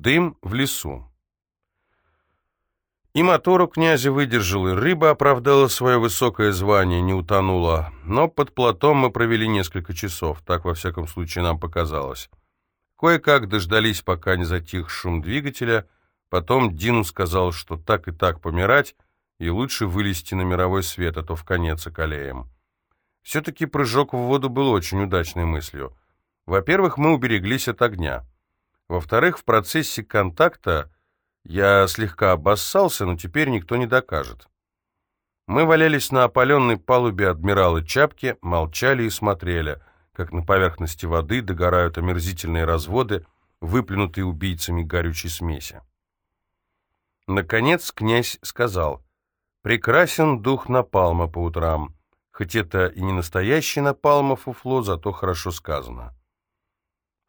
Дым в лесу. И мотор у князя выдержал, и рыба оправдала свое высокое звание, не утонула. Но под плотом мы провели несколько часов, так во всяком случае нам показалось. Кое-как дождались, пока не затих шум двигателя, потом Дину сказал, что так и так помирать, и лучше вылезти на мировой свет, а то в конец околеем. Все-таки прыжок в воду был очень удачной мыслью. Во-первых, мы убереглись от огня. Во-вторых, в процессе контакта я слегка обоссался, но теперь никто не докажет. Мы валялись на опаленной палубе адмирала Чапки, молчали и смотрели, как на поверхности воды догорают омерзительные разводы, выплюнутые убийцами горючей смеси. Наконец князь сказал, «Прекрасен дух напалма по утрам, хоть это и не настоящий напалма фуфло, зато хорошо сказано».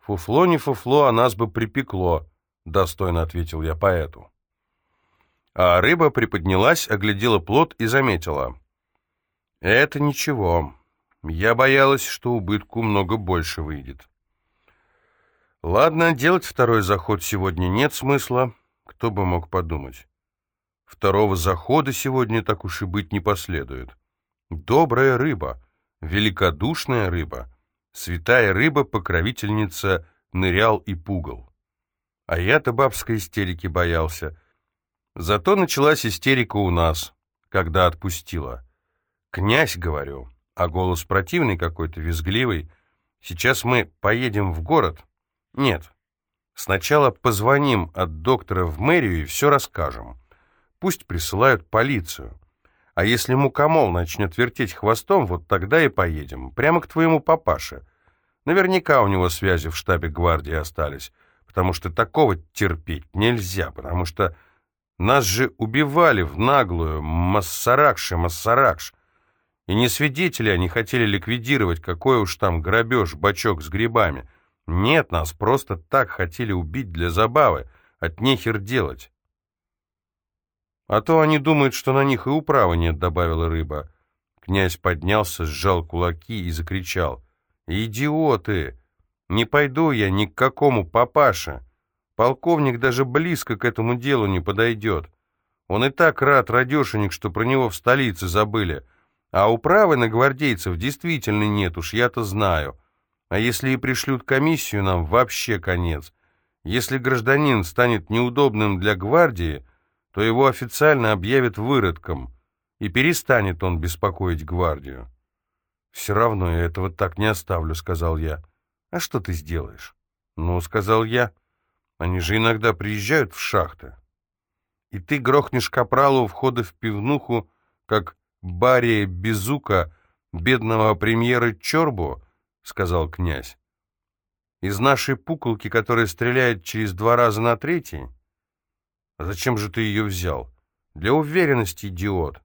«Фуфло не фуфло, а нас бы припекло», — достойно ответил я поэту. А рыба приподнялась, оглядела плод и заметила. «Это ничего. Я боялась, что убытку много больше выйдет». «Ладно, делать второй заход сегодня нет смысла. Кто бы мог подумать. Второго захода сегодня так уж и быть не последует. Добрая рыба, великодушная рыба». Святая рыба, покровительница, нырял и пугал. А я-то бабской истерики боялся. Зато началась истерика у нас, когда отпустила. «Князь», — говорю, а голос противный какой-то, визгливый. «Сейчас мы поедем в город?» «Нет. Сначала позвоним от доктора в мэрию и все расскажем. Пусть присылают полицию. А если мукомол начнет вертеть хвостом, вот тогда и поедем. Прямо к твоему папаше. Наверняка у него связи в штабе гвардии остались, потому что такого терпеть нельзя, потому что нас же убивали в наглую, массаракши, массаракш. И не свидетели они хотели ликвидировать, какой уж там грабеж, бачок с грибами. Нет, нас просто так хотели убить для забавы, от нехер делать. «А то они думают, что на них и управы нет», — добавила рыба. Князь поднялся, сжал кулаки и закричал. «Идиоты! Не пойду я ни к какому папаше. Полковник даже близко к этому делу не подойдет. Он и так рад, радешенек, что про него в столице забыли. А управы на гвардейцев действительно нет, уж я-то знаю. А если и пришлют комиссию, нам вообще конец. Если гражданин станет неудобным для гвардии, то его официально объявят выродком, и перестанет он беспокоить гвардию. «Все равно я этого так не оставлю», — сказал я. «А что ты сделаешь?» «Ну», — сказал я, — «они же иногда приезжают в шахты». «И ты грохнешь капралу у входа в пивнуху, как Бария Безука, бедного премьера Чорбу?» — сказал князь. «Из нашей пуколки, которая стреляет через два раза на третий?» А зачем же ты ее взял? Для уверенности, идиот.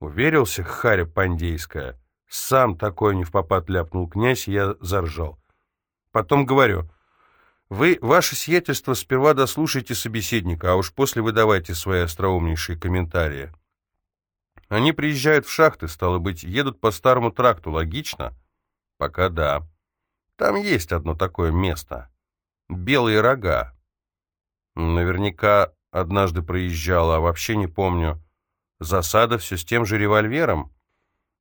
Уверился, харя пандейская. Сам такой не в попад ляпнул князь, я заржал. Потом говорю, вы, ваше сиятельство, сперва дослушайте собеседника, а уж после выдавайте свои остроумнейшие комментарии. Они приезжают в шахты, стало быть, едут по старому тракту, логично? Пока да. Там есть одно такое место. Белые рога. Наверняка однажды проезжала, а вообще не помню. Засада все с тем же револьвером.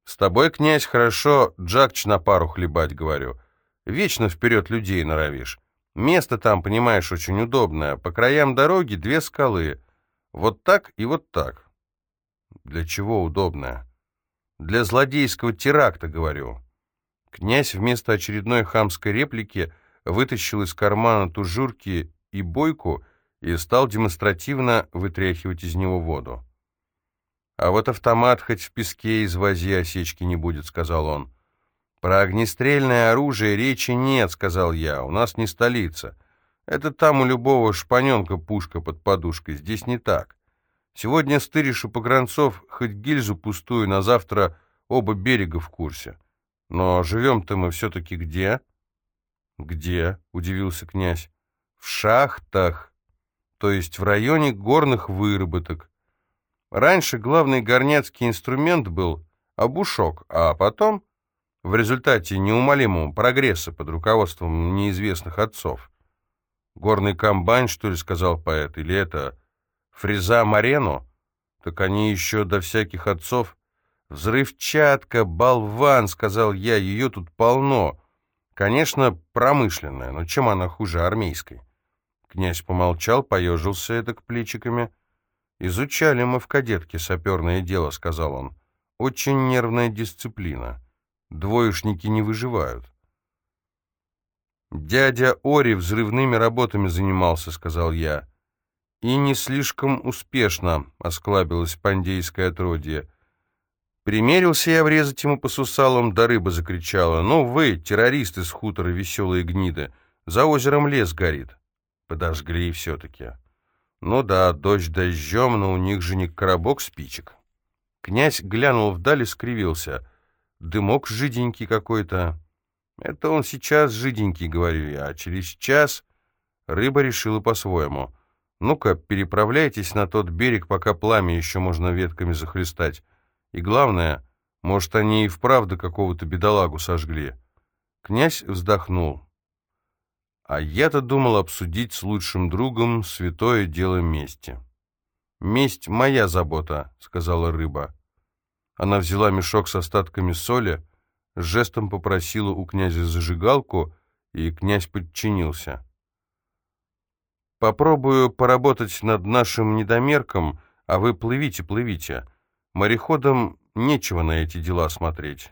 С тобой, князь, хорошо джакч на пару хлебать, говорю. Вечно вперед людей норовишь. Место там, понимаешь, очень удобное. По краям дороги две скалы. Вот так и вот так. Для чего удобное? Для злодейского теракта, говорю. Князь вместо очередной хамской реплики вытащил из кармана тужурки и бойку и стал демонстративно вытряхивать из него воду. «А вот автомат хоть в песке извози, осечки не будет», — сказал он. «Про огнестрельное оружие речи нет», — сказал я, — «у нас не столица. Это там у любого шпаненка пушка под подушкой, здесь не так. Сегодня стыришь у погранцов хоть гильзу пустую, на завтра оба берега в курсе. Но живем-то мы все-таки где?» «Где?» — удивился князь. «В шахтах», то есть в районе горных выработок. Раньше главный горняцкий инструмент был обушок, а потом, в результате неумолимого прогресса под руководством неизвестных отцов, Горный комбайн, что ли, сказал поэт, или это фреза Марену? Так они еще до всяких отцов. Взрывчатка, болван, сказал я, ее тут полно. Конечно, промышленная, но чем она хуже армейской? Князь помолчал, поежился эдак плечиками. «Изучали мы в кадетке саперное дело», — сказал он. «Очень нервная дисциплина. Двоечники не выживают». «Дядя Ори взрывными работами занимался», — сказал я. «И не слишком успешно», — осклабилось пандейское отродье. Примерился я врезать ему по сусалам, да рыба закричала. «Ну вы, террористы с хутора, веселые гниды, за озером лес горит». Подожгли все-таки. Ну да, дождь дождем, но у них же не коробок спичек. Князь глянул вдаль и скривился. Дымок жиденький какой-то. Это он сейчас жиденький, говорю я, а через час рыба решила по-своему. Ну-ка, переправляйтесь на тот берег, пока пламя еще можно ветками захлестать. И главное, может, они и вправду какого-то бедолагу сожгли. Князь вздохнул. А я-то думал обсудить с лучшим другом святое дело мести. «Месть — моя забота», — сказала рыба. Она взяла мешок с остатками соли, жестом попросила у князя зажигалку, и князь подчинился. «Попробую поработать над нашим недомерком, а вы плывите, плывите. Мореходам нечего на эти дела смотреть».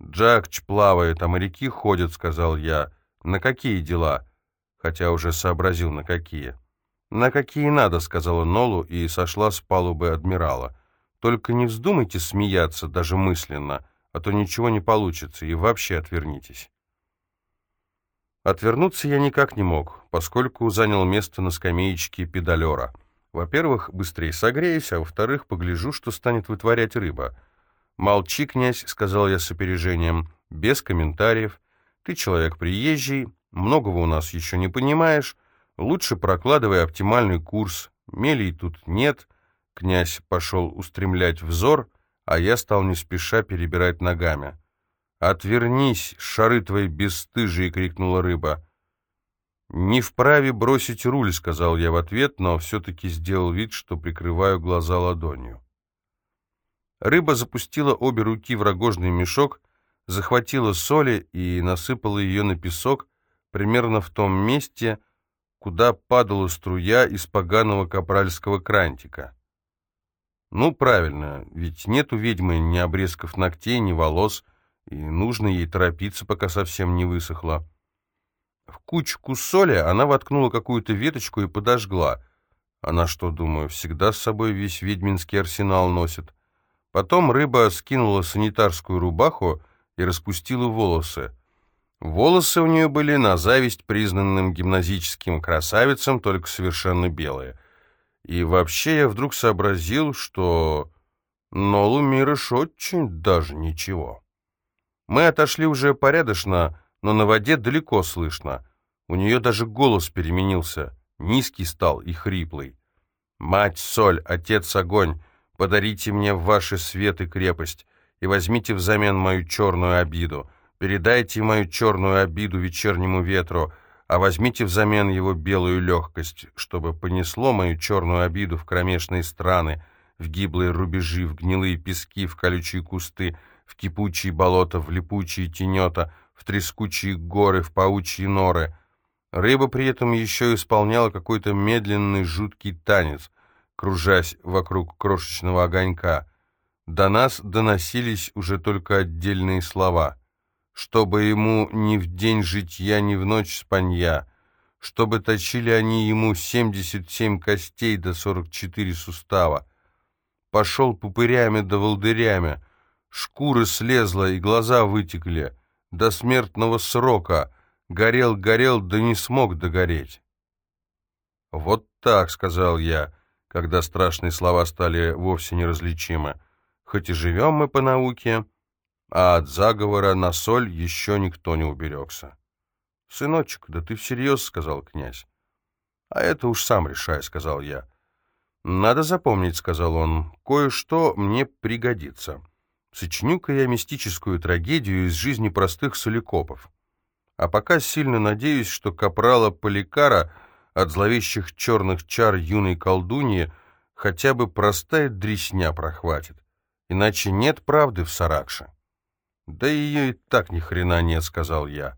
«Джакч плавает, а моряки ходят», — сказал я. «На какие дела?» Хотя уже сообразил, на какие. «На какие надо», — сказала Нолу и сошла с палубы адмирала. «Только не вздумайте смеяться, даже мысленно, а то ничего не получится, и вообще отвернитесь». Отвернуться я никак не мог, поскольку занял место на скамеечке педалера. Во-первых, быстрее согреюсь, а во-вторых, погляжу, что станет вытворять рыба. «Молчи, князь», — сказал я с опережением, без комментариев. «Ты человек приезжий, многого у нас еще не понимаешь. Лучше прокладывай оптимальный курс. Мелей тут нет». Князь пошел устремлять взор, а я стал не спеша перебирать ногами. «Отвернись, шары твои бесстыжие!» — крикнула рыба. «Не вправе бросить руль», — сказал я в ответ, но все-таки сделал вид, что прикрываю глаза ладонью. Рыба запустила обе руки в рогожный мешок, захватила соли и насыпала ее на песок примерно в том месте, куда падала струя из поганого капральского крантика. Ну, правильно, ведь нет у ведьмы ни обрезков ногтей, ни волос, и нужно ей торопиться, пока совсем не высохла. В кучку соли она воткнула какую-то веточку и подожгла. Она что, думаю, всегда с собой весь ведьминский арсенал носит. Потом рыба скинула санитарскую рубаху и распустила волосы. Волосы у нее были на зависть признанным гимназическим красавицам, только совершенно белые. И вообще я вдруг сообразил, что Нолу Мирыш очень даже ничего. Мы отошли уже порядочно, но на воде далеко слышно. У нее даже голос переменился, низкий стал и хриплый. «Мать соль, отец огонь, подарите мне ваши свет и крепость, и возьмите взамен мою черную обиду. Передайте мою черную обиду вечернему ветру, а возьмите взамен его белую легкость, чтобы понесло мою черную обиду в кромешные страны, в гиблые рубежи, в гнилые пески, в колючие кусты, в кипучие болота, в липучие тенета, в трескучие горы, в паучьи норы. Рыба при этом еще исполняла какой-то медленный жуткий танец, кружась вокруг крошечного огонька. До нас доносились уже только отдельные слова. Чтобы ему ни в день житья, ни в ночь спанья, чтобы точили они ему семьдесят семь костей до сорок четыре сустава. Пошел пупырями да волдырями, Шкуры слезла и глаза вытекли. До смертного срока. Горел, горел, да не смог догореть. «Вот так», — сказал я, когда страшные слова стали вовсе неразличимы. «Хоть и живем мы по науке, а от заговора на соль еще никто не уберегся». «Сыночек, да ты всерьез», — сказал князь. «А это уж сам решай», — сказал я. «Надо запомнить», — сказал он, — «кое-что мне пригодится». Сочиню-ка я мистическую трагедию из жизни простых соликопов. А пока сильно надеюсь, что капрала Поликара от зловещих черных чар юной колдуньи хотя бы простая дресня прохватит. Иначе нет правды в Саракше. Да ее и так ни хрена нет, сказал я.